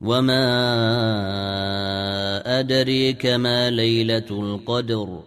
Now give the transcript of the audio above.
وما أدريك ما ليلة القدر